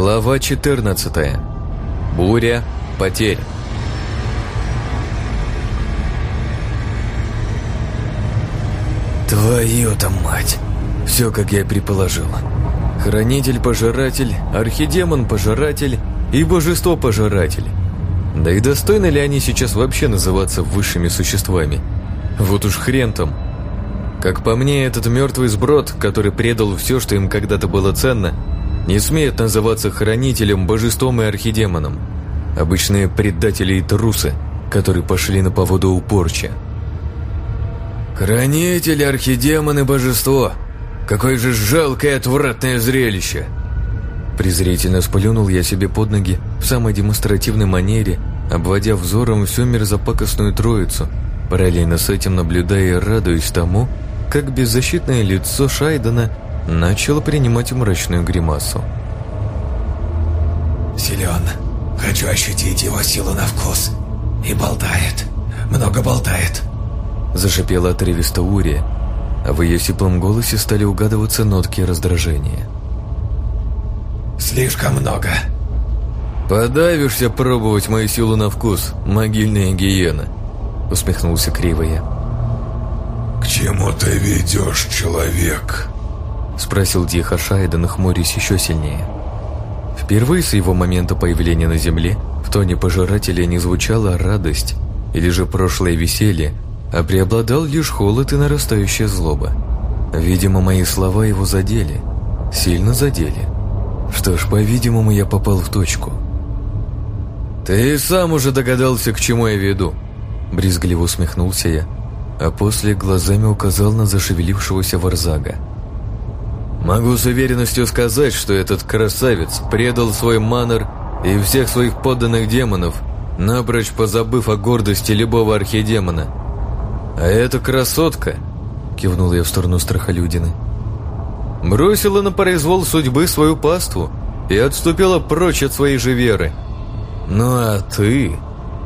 Глава 14. Буря потерь. Твою-то мать! Все, как я предположил. Хранитель-пожиратель, архидемон-пожиратель и божество-пожиратель. Да и достойны ли они сейчас вообще называться высшими существами? Вот уж хрен там. Как по мне, этот мертвый сброд, который предал все, что им когда-то было ценно, не смеет называться хранителем, божеством и архидемоном. Обычные предатели и трусы, которые пошли на поводу у порча. «Хранитель, архидемон и божество! Какое же жалкое и отвратное зрелище!» Презрительно сплюнул я себе под ноги в самой демонстративной манере, обводя взором всю мерзопакостную троицу, параллельно с этим наблюдая и радуясь тому, как беззащитное лицо Шайдена начало принимать мрачную гримасу. «Силен. Хочу ощутить его силу на вкус. И болтает. Много болтает». Зашипела отрывисто Урия, а в ее сиплом голосе стали угадываться нотки раздражения. «Слишком много». «Подавишься пробовать мою силу на вкус, могильная гиена», усмехнулся криво я. «К чему ты ведешь, человек?» Спросил тихо Шайден, хмурясь еще сильнее. Впервые с его момента появления на земле в тоне пожирателя не звучала радость или же прошлое веселье, а преобладал лишь холод и нарастающая злоба. Видимо, мои слова его задели, сильно задели. Что ж, по-видимому, я попал в точку. «Ты сам уже догадался, к чему я веду», — брезгливо усмехнулся я, а после глазами указал на зашевелившегося Варзага. «Могу с уверенностью сказать, что этот красавец предал свой манер и всех своих подданных демонов, напрочь позабыв о гордости любого архидемона. А эта красотка, кивнул я в сторону страхолюдины, бросила на произвол судьбы свою паству и отступила прочь от своей же веры. Ну а ты,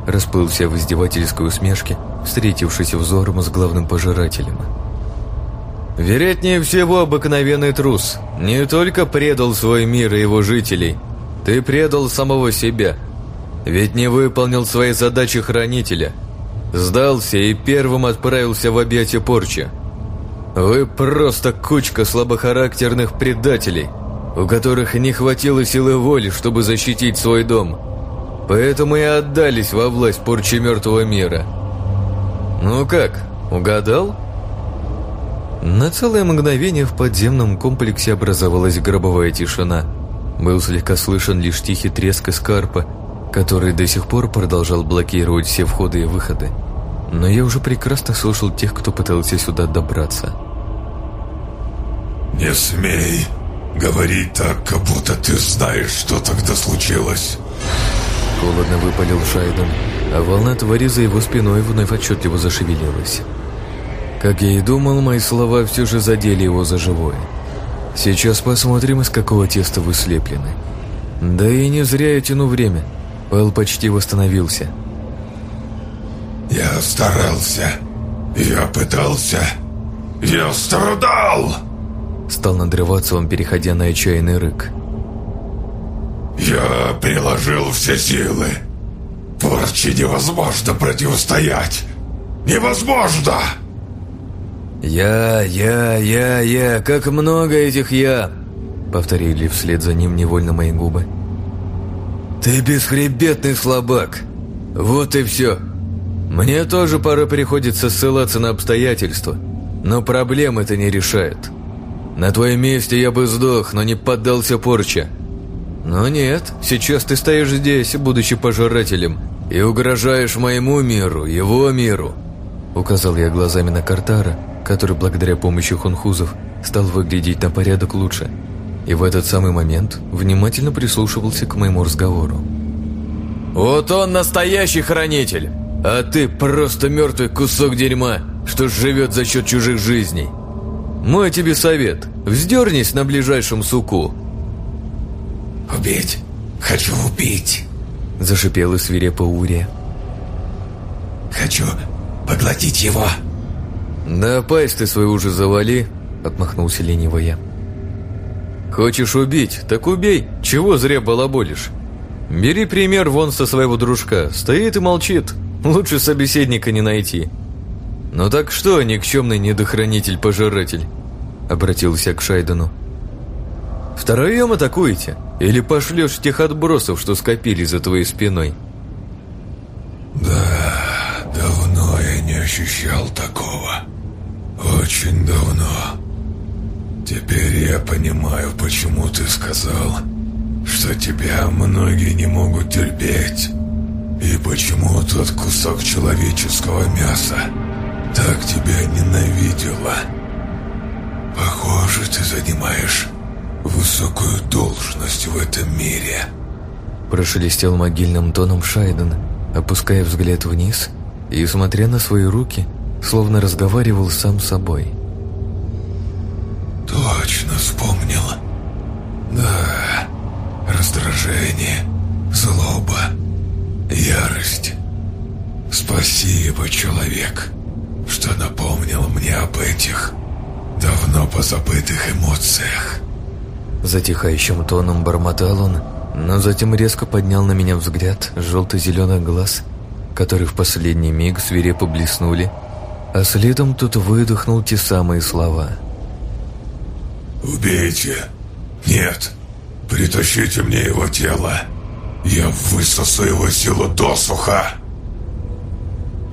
расплылся в издевательской усмешке, встретившись взором с главным пожирателем. Вероятнее всего, обыкновенный трус не только предал свой мир и его жителей, ты предал самого себя. Ведь не выполнил свои задачи хранителя – Сдался и первым отправился в объятия порча. Вы просто кучка слабохарактерных предателей, у которых не хватило силы воли, чтобы защитить свой дом. Поэтому и отдались во власть порчи мертвого мира. Ну как, угадал? На целое мгновение в подземном комплексе образовалась гробовая тишина. Был слегка слышен лишь тихий треск эскарпа, который до сих пор продолжал блокировать все входы и выходы. Но я уже прекрасно слышал тех, кто пытался сюда добраться. «Не смей говорить так, как будто ты знаешь, что тогда случилось!» Холодно выпалил Шайден, а волна твари за его спиной вновь отчетливо зашевелилась. Как я и думал, мои слова все же задели его за живое. Сейчас посмотрим, из какого теста вы слеплены. Да и не зря я тяну время. Пэл почти восстановился. Я старался. Я пытался. Я страдал. Стал надрываться он, переходя на отчаянный рык. Я приложил все силы. Порче невозможно противостоять. Невозможно! «Я, я, я, я, как много этих «я», — повторили вслед за ним невольно мои губы. «Ты бесхребетный слабак. Вот и все. Мне тоже пора приходится ссылаться на обстоятельства, но проблем это не решает. На твоем месте я бы сдох, но не поддался порче. Но нет, сейчас ты стоишь здесь, будучи пожирателем, и угрожаешь моему миру, его миру. Указал я глазами на Картара, который благодаря помощи хунхузов стал выглядеть на порядок лучше. И в этот самый момент внимательно прислушивался к моему разговору. «Вот он настоящий хранитель!» А ты просто мертвый кусок дерьма, что живет за счет чужих жизней. Мой тебе совет, вздернись на ближайшем суку. «Убить! Хочу убить!» Зашипела свирепо Урия. «Хочу поглотить его!» «Да пасть ты свою уже завали!» Отмахнулся лениво я. Хочешь убить, так убей, чего зря балаболишь. Бери пример вон со своего дружка, стоит и молчит, лучше собеседника не найти. «Ну так что, никчемный недохранитель-пожиратель?» Обратился к Шайдену. «Втроем атакуете? Или пошлешь тех отбросов, что скопили за твоей спиной?» «Да, давно я не ощущал такого. Очень давно. Теперь я понимаю, почему ты сказал, что тебя многие не могут терпеть, и почему тот кусок человеческого мяса так тебя ненавидела. Похоже, ты занимаешь высокую должность в этом мире. Прошелестел могильным тоном Шайден, опуская взгляд вниз и, смотря на свои руки, словно разговаривал сам с собой. Точно вспомнил. Да, раздражение, злоба, ярость. Спасибо, человек что напомнил мне об этих давно позабытых эмоциях. Затихающим тоном бормотал он, но затем резко поднял на меня взгляд желто-зеленых глаз, которые в последний миг свирепо блеснули, а следом тут выдохнул те самые слова. «Убейте! Нет! Притащите мне его тело! Я высосу его силу досуха!»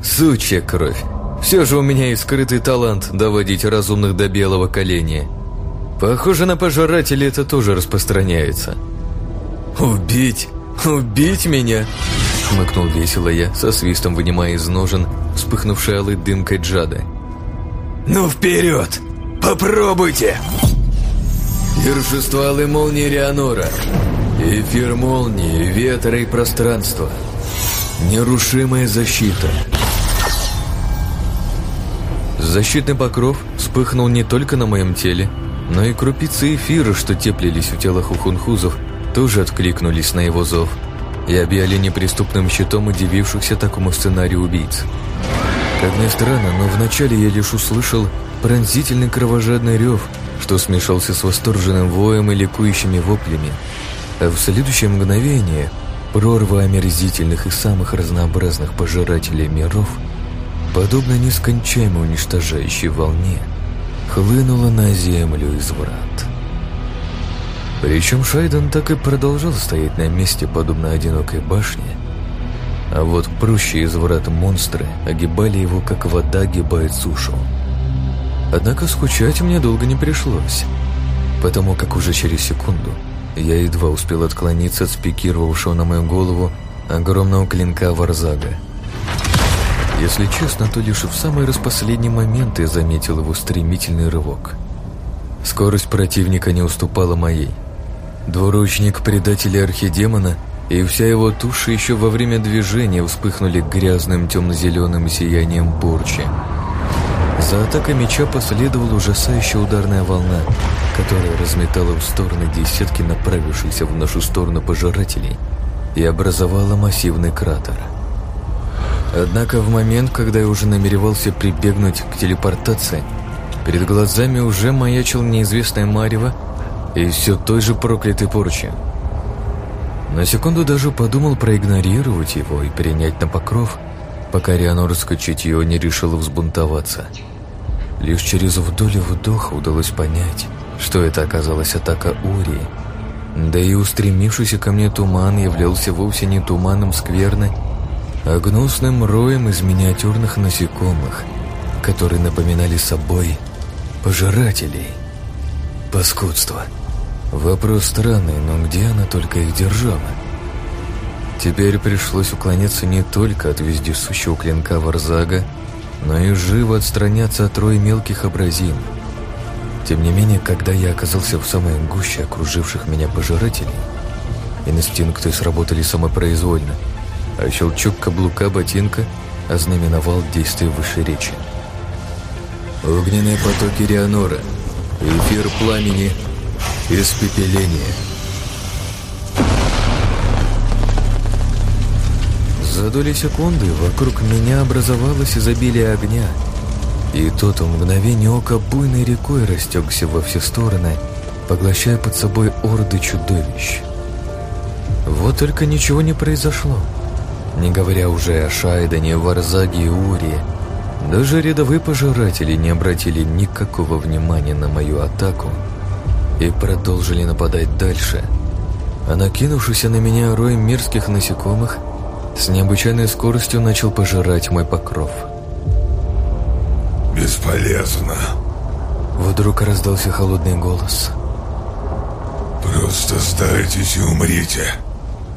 «Сучья кровь! Все же у меня есть скрытый талант доводить разумных до белого коленя. Похоже, на пожирателей это тоже распространяется. «Убить? Убить меня?» Хмыкнул весело я, со свистом вынимая из ножен вспыхнувшей алой дымкой джады. «Ну вперед! Попробуйте!» Торжество алой молнии Реанора. Эфир молнии, ветра и пространства. Нерушимая защита. Защитный покров вспыхнул не только на моем теле, но и крупицы эфира, что теплились в телах у хунхузов, тоже откликнулись на его зов и объяли неприступным щитом удивившихся такому сценарию убийц. Как ни странно, но вначале я лишь услышал пронзительный кровожадный рев, что смешался с восторженным воем и ликующими воплями, а в следующее мгновение прорва омерзительных и самых разнообразных пожирателей миров – подобно нескончаемой уничтожающей волне, хлынула на землю изврат. Причем Шайден так и продолжал стоять на месте, подобно одинокой башне, а вот прущие изврат монстры огибали его, как вода огибает сушу. Однако скучать мне долго не пришлось, потому как уже через секунду я едва успел отклониться от спикировавшего на мою голову огромного клинка Варзага – если честно, то лишь в самый распоследний момент я заметил его стремительный рывок. Скорость противника не уступала моей. Двуручник предателя архидемона и вся его туша еще во время движения вспыхнули грязным темно-зеленым сиянием порчи. За атакой меча последовала ужасающая ударная волна, которая разметала в стороны десятки направившихся в нашу сторону пожирателей и образовала массивный кратер – Однако в момент, когда я уже намеревался прибегнуть к телепортации, перед глазами уже маячил неизвестное Марево и все той же проклятой порчи. На секунду даже подумал проигнорировать его и перенять на покров, пока Рианорское чутье не решило взбунтоваться. Лишь через вдоль вдоха удалось понять, что это оказалась атака Урии. Да и устремившийся ко мне туман являлся вовсе не туманом скверны, а гнусным роем из миниатюрных насекомых, которые напоминали собой пожирателей. Паскудство. Вопрос странный, но где она только их держала? Теперь пришлось уклоняться не только от вездесущего клинка Варзага, но и живо отстраняться от роя мелких абразин. Тем не менее, когда я оказался в самой гуще окруживших меня пожирателей, инстинкты сработали самопроизвольно – а щелчок каблука ботинка ознаменовал действие высшей речи. Огненные потоки Рианора, эфир пламени, испепеление. За доли секунды вокруг меня образовалось изобилие огня, и тот в мгновение ока буйной рекой растекся во все стороны, поглощая под собой орды чудовищ. Вот только ничего не произошло. Не говоря уже о Шайдане, Варзаге и Урии, даже рядовые пожиратели не обратили никакого внимания на мою атаку и продолжили нападать дальше. А накинувшийся на меня рой мерзких насекомых с необычайной скоростью начал пожирать мой покров. «Бесполезно», Вдруг раздался холодный голос. «Просто сдайтесь и умрите.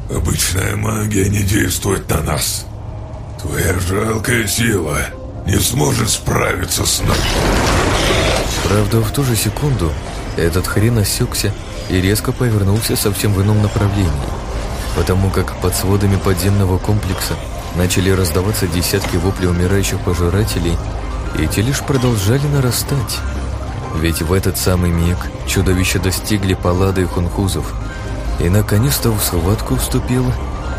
Обычная магия не действует на нас. Твоя жалкая сила не сможет справиться с нами». Правда, в ту же секунду этот хрен осекся и резко повернулся совсем в ином направлении, потому как под сводами подземного комплекса начали раздаваться десятки воплей умирающих пожирателей, и те лишь продолжали нарастать. Ведь в этот самый миг чудовища достигли палады и хунхузов, и наконец-то в схватку вступил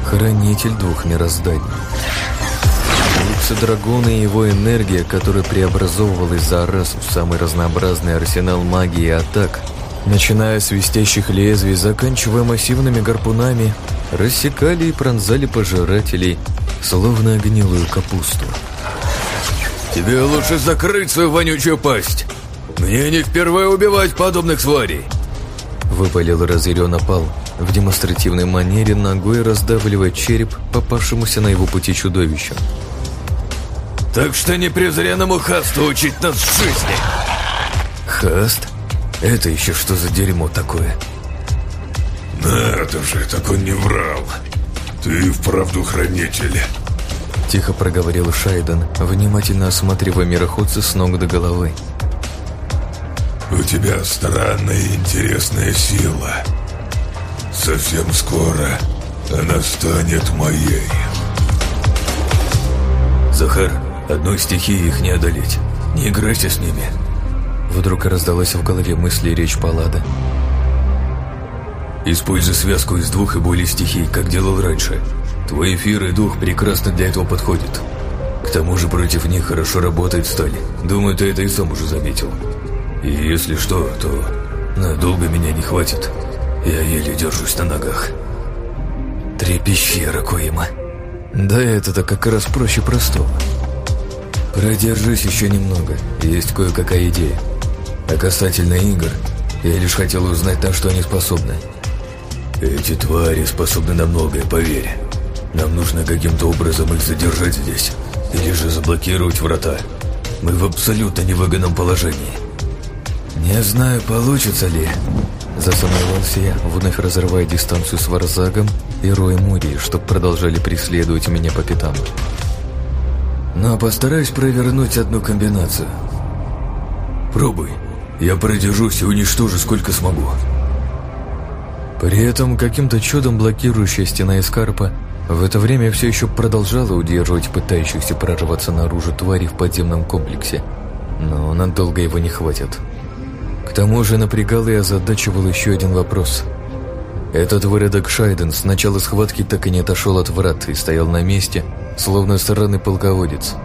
хранитель двух мирозданий. Лукса Драгона и его энергия, которая преобразовывалась за раз в самый разнообразный арсенал магии и атак, начиная с свистящих лезвий, заканчивая массивными гарпунами, рассекали и пронзали пожирателей, словно гнилую капусту. «Тебе лучше закрыть свою вонючую пасть!» «Мне не впервые убивать подобных тварей!» Выпалил разъярен опал, в демонстративной манере ногой раздавливая череп попавшемуся на его пути чудовищу. «Так что не презренному хасту учить нас жизни!» «Хаст? Это еще что за дерьмо такое?» «Надо же, так он не врал! Ты вправду хранитель!» Тихо проговорил Шайден, внимательно осматривая мироходца с ног до головы. У тебя странная и интересная сила. Совсем скоро она станет моей. Захар, одной стихии их не одолеть. Не играйся с ними. Вдруг раздалась в голове мысли речь Паллада. Используй связку из двух и более стихий, как делал раньше. Твой эфир и дух прекрасно для этого подходят. К тому же против них хорошо работает сталь. Думаю, ты это и сам уже заметил. И если что, то надолго меня не хватит. Я еле держусь на ногах. Три пещеры, Коима. Да это-то как раз проще простого. Продержись еще немного, есть кое-какая идея. А касательно игр, я лишь хотел узнать, на что они способны. Эти твари способны на многое, поверь. Нам нужно каким-то образом их задержать здесь, или же заблокировать врата. Мы в абсолютно невыгодном положении. «Не знаю, получится ли», – засомневался я, вновь разрывая дистанцию с Варзагом и Роем Мури, чтоб продолжали преследовать меня по пятам. «Но постараюсь провернуть одну комбинацию». «Пробуй. Я продержусь и уничтожу сколько смогу». При этом каким-то чудом блокирующая стена Эскарпа в это время все еще продолжала удерживать пытающихся прорваться наружу твари в подземном комплексе, но надолго его не хватит. К тому же напрягал и озадачивал еще один вопрос. Этот выродок Шайден с начала схватки так и не отошел от врат и стоял на месте, словно странный полководец.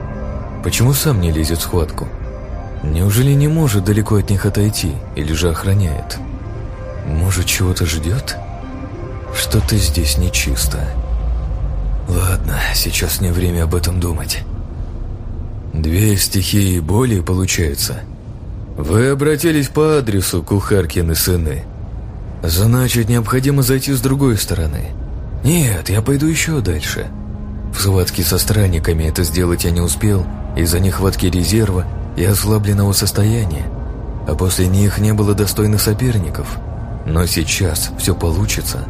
Почему сам не лезет в схватку? Неужели не может далеко от них отойти или же охраняет? Может, чего-то ждет? Что-то здесь нечисто. Ладно, сейчас не время об этом думать. Две стихии боли, получается – «Вы обратились по адресу, Кухаркины сыны. Значит, необходимо зайти с другой стороны. Нет, я пойду еще дальше. В схватке со странниками это сделать я не успел из-за нехватки резерва и ослабленного состояния, а после них не было достойных соперников. Но сейчас все получится.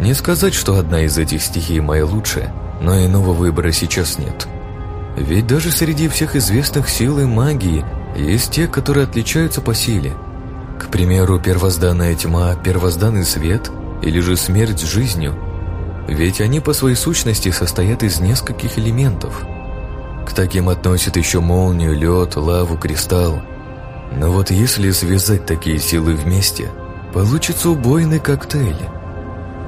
Не сказать, что одна из этих стихий моя лучшая, но иного выбора сейчас нет. Ведь даже среди всех известных сил и магии – есть те, которые отличаются по силе. К примеру, первозданная тьма, первозданный свет или же смерть с жизнью. Ведь они по своей сущности состоят из нескольких элементов. К таким относят еще молнию, лед, лаву, кристалл. Но вот если связать такие силы вместе, получится убойный коктейль.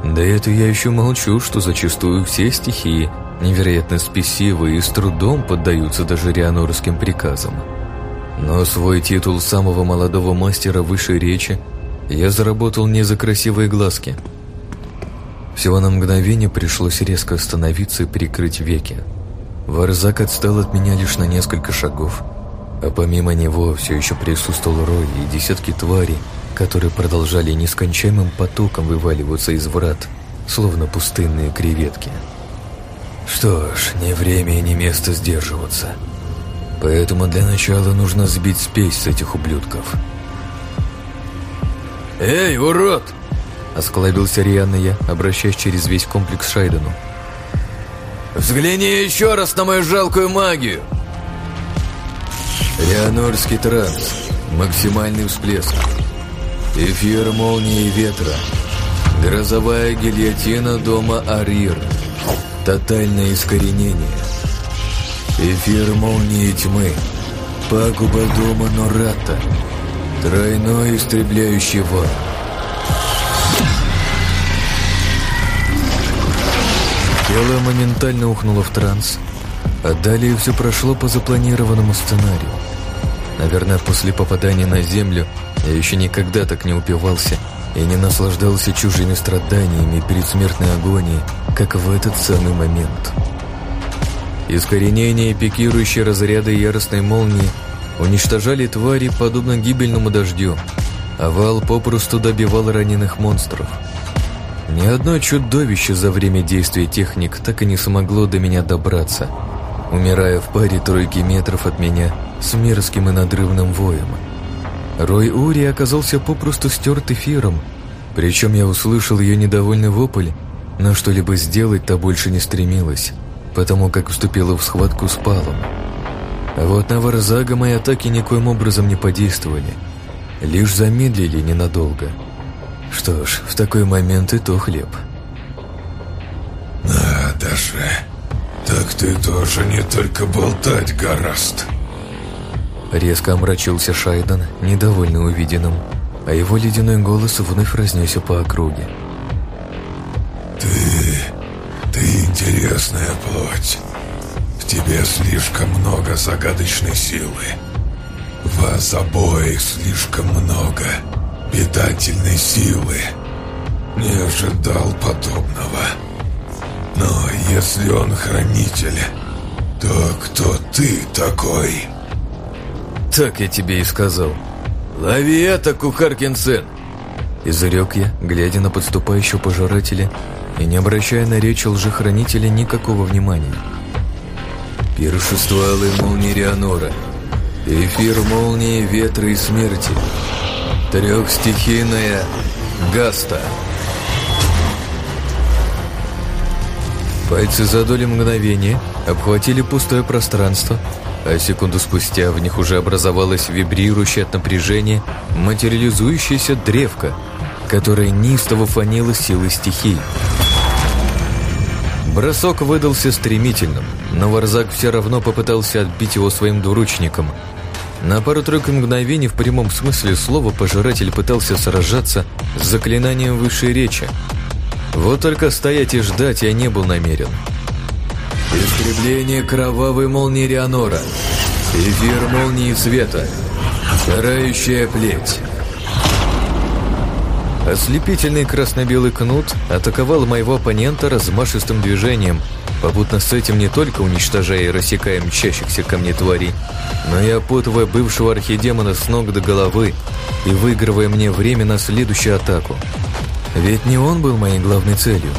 Да это я еще молчу, что зачастую все стихии невероятно спесивы и с трудом поддаются даже рианорским приказам. Но свой титул самого молодого мастера высшей речи я заработал не за красивые глазки. Всего на мгновение пришлось резко остановиться и прикрыть веки. Варзак отстал от меня лишь на несколько шагов, а помимо него все еще присутствовал рой и десятки тварей, которые продолжали нескончаемым потоком вываливаться из врат, словно пустынные креветки. Что ж, не время и не место сдерживаться. Поэтому для начала нужно сбить спесь с этих ублюдков. «Эй, урод!» Осклабился Рианна я, обращаясь через весь комплекс Шайдену. «Взгляни еще раз на мою жалкую магию!» Рианорский транс. Максимальный всплеск. Эфир молнии ветра. Грозовая гильотина дома Арир. Тотальное искоренение. Эфир молнии тьмы. Пагуба дома Нората. Тройной истребляющий вал. Тело моментально ухнуло в транс, а далее все прошло по запланированному сценарию. Наверное, после попадания на Землю я еще никогда так не упивался и не наслаждался чужими страданиями и предсмертной агонией, как в этот самый момент. Искоренение и пикирующие разряды яростной молнии уничтожали твари, подобно гибельному дождю, а вал попросту добивал раненых монстров – ни одно чудовище за время действия техник так и не смогло до меня добраться, умирая в паре тройки метров от меня с мерзким и надрывным воем. Рой Ури оказался попросту стерт эфиром, причем я услышал ее недовольный вопль, но что-либо сделать-то больше не стремилась, потому как вступила в схватку с Палом. А вот на Варзага мои атаки никоим образом не подействовали, лишь замедлили ненадолго – что ж, в такой момент и то хлеб. Надо же. Так ты тоже не только болтать гораст. Резко омрачился Шайден, недовольный увиденным, а его ледяной голос вновь разнесся по округе. Ты... ты интересная плоть. В тебе слишком много загадочной силы. Вас обоих слишком много питательной силы. Не ожидал подобного. Но если он хранитель, то кто ты такой? Так я тебе и сказал. Лови это, Кухаркин-сын! Изрек я, глядя на подступающего пожирателя и не обращая на речь лжехранителя никакого внимания. Пиршество алой молнии Рианора. Эфир молнии, ветра и смерти. Трехстихийная Гаста. Пальцы за доли мгновения обхватили пустое пространство, а секунду спустя в них уже образовалась вибрирующая от напряжения материализующаяся древка, которая неистово фанила силой стихий. Бросок выдался стремительным, но Варзак все равно попытался отбить его своим двуручником – на пару-тройку мгновений в прямом смысле слова пожиратель пытался сражаться с заклинанием высшей речи. Вот только стоять и ждать я не был намерен. Истребление кровавой молнии Рианора. Эфир молнии света. Карающая плеть. Ослепительный красно-белый кнут атаковал моего оппонента размашистым движением, попутно с этим не только уничтожая и рассекая мчащихся ко мне тварей, но и опутывая бывшего архидемона с ног до головы и выигрывая мне время на следующую атаку. Ведь не он был моей главной целью.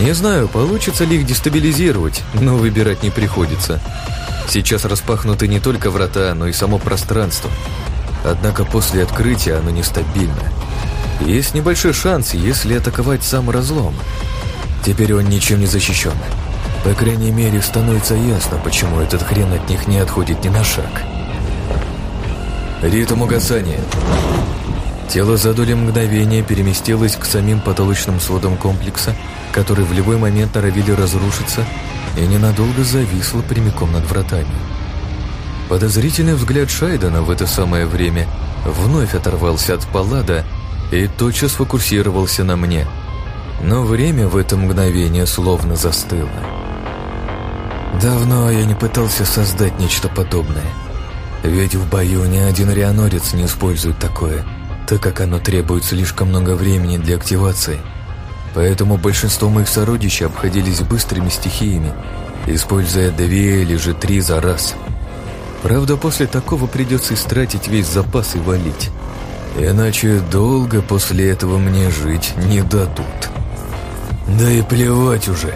Не знаю, получится ли их дестабилизировать, но выбирать не приходится. Сейчас распахнуты не только врата, но и само пространство. Однако после открытия оно нестабильно. Есть небольшой шанс, если атаковать сам разлом. Теперь он ничем не защищен. По крайней мере, становится ясно, почему этот хрен от них не отходит ни на шаг. Ритм угасания. Тело за доли мгновения переместилось к самим потолочным сводам комплекса, которые в любой момент норовили разрушиться, и ненадолго зависло прямиком над вратами. Подозрительный взгляд Шайдена в это самое время вновь оторвался от Паллада и тотчас фокусировался на мне. Но время в это мгновение словно застыло. Давно я не пытался создать нечто подобное. Ведь в бою ни один рианорец не использует такое, так как оно требует слишком много времени для активации. Поэтому большинство моих сородичей обходились быстрыми стихиями, используя две или же три за раз. Правда, после такого придется истратить весь запас и валить. Иначе долго после этого мне жить не дадут. Да и плевать уже.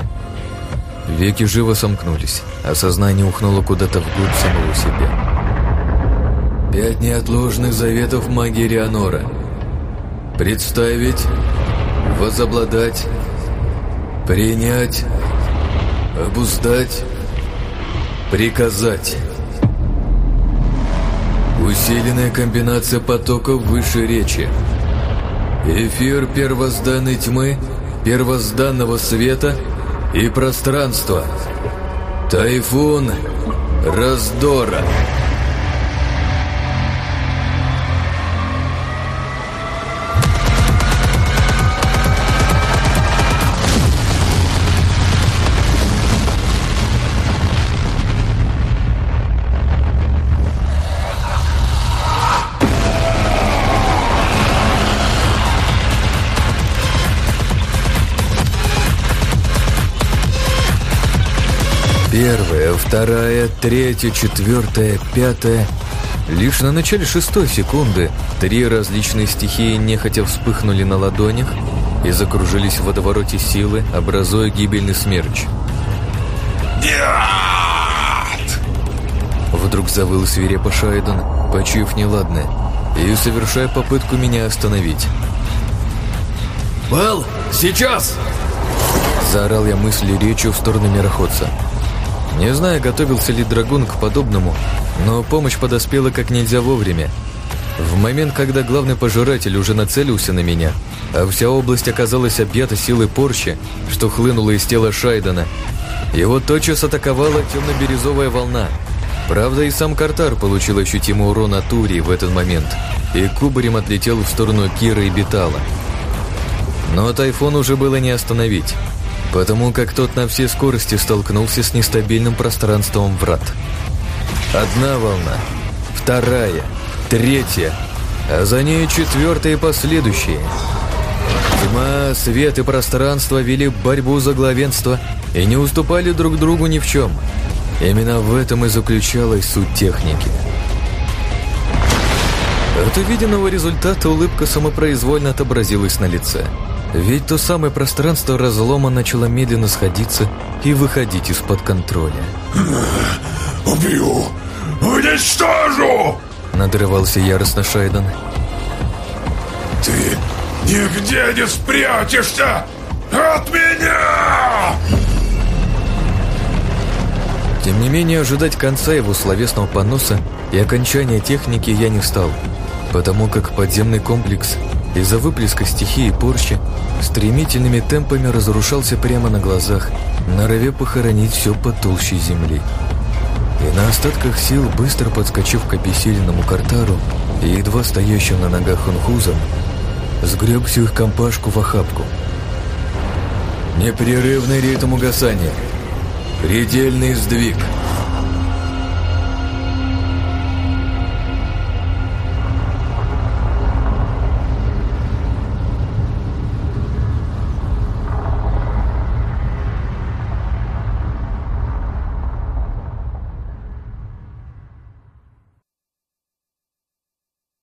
Веки живо сомкнулись, а сознание ухнуло куда-то вглубь самого себя. Пять неотложных заветов магии Рианора. Представить, возобладать, принять, обуздать, приказать. Усиленная комбинация потоков высшей речи. Эфир первозданной тьмы, первозданного света и пространства. Тайфун раздора. Вторая, третья, четвертая, пятая. Лишь на начале шестой секунды три различные стихии нехотя вспыхнули на ладонях и закружились в водовороте силы, образуя гибельный смерч. Нет! Вдруг завыл свирепо Шайден, почуяв неладное, и совершая попытку меня остановить. «Бал, сейчас!» Заорал я мысли речью в сторону мироходца. Не знаю, готовился ли драгун к подобному, но помощь подоспела как нельзя вовремя. В момент, когда главный пожиратель уже нацелился на меня, а вся область оказалась объята силой порчи, что хлынула из тела Шайдена, его тотчас атаковала темно-бирюзовая волна. Правда, и сам Картар получил ощутимый урон от Урии в этот момент, и кубарем отлетел в сторону Кира и Бетала. Но тайфун уже было не остановить потому как тот на все скорости столкнулся с нестабильным пространством врат. Одна волна, вторая, третья, а за ней четвертая и последующие. Тьма, свет и пространство вели борьбу за главенство и не уступали друг другу ни в чем. Именно в этом и заключалась суть техники. От увиденного результата улыбка самопроизвольно отобразилась на лице – ведь то самое пространство разлома начало медленно сходиться и выходить из-под контроля. «Убью! Уничтожу!» Надрывался яростно Шайден. «Ты нигде не спрячешься от меня!» Тем не менее, ожидать конца его словесного поноса и окончания техники я не стал, потому как подземный комплекс из-за выплеска стихии порчи стремительными темпами разрушался прямо на глазах, норове похоронить все по толще земли. И на остатках сил, быстро подскочив к обессиленному картару и едва стоящим на ногах хунхузом, сгреб всю их компашку в охапку. Непрерывный ритм угасания. Предельный сдвиг –